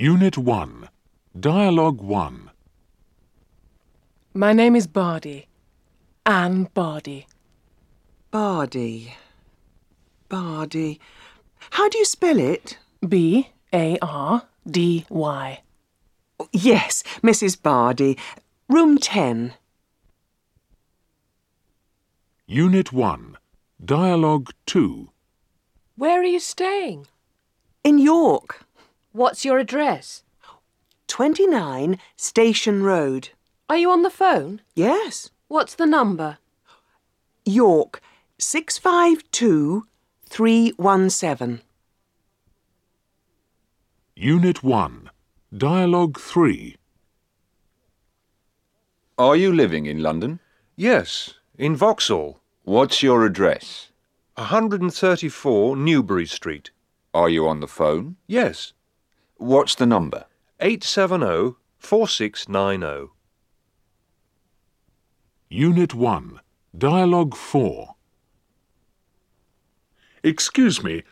Unit 1. Dialogue 1. My name is Bardy. Anne Bardy. Bardy. Bardy. How do you spell it? B A R D Y. Yes, Mrs. Bardy. Room 10. Unit 1. Dialogue 2. Where are you staying? In York. What's your address? 29 Station Road. Are you on the phone? Yes. What's the number? York 652 317. Unit 1. Dialogue 3. Are you living in London? Yes, in Vauxhall, What's your address? 134 Newbury Street. Are you on the phone? Yes, What's the number? 870 4690. Unit 1. Dialogue 4. Excuse me,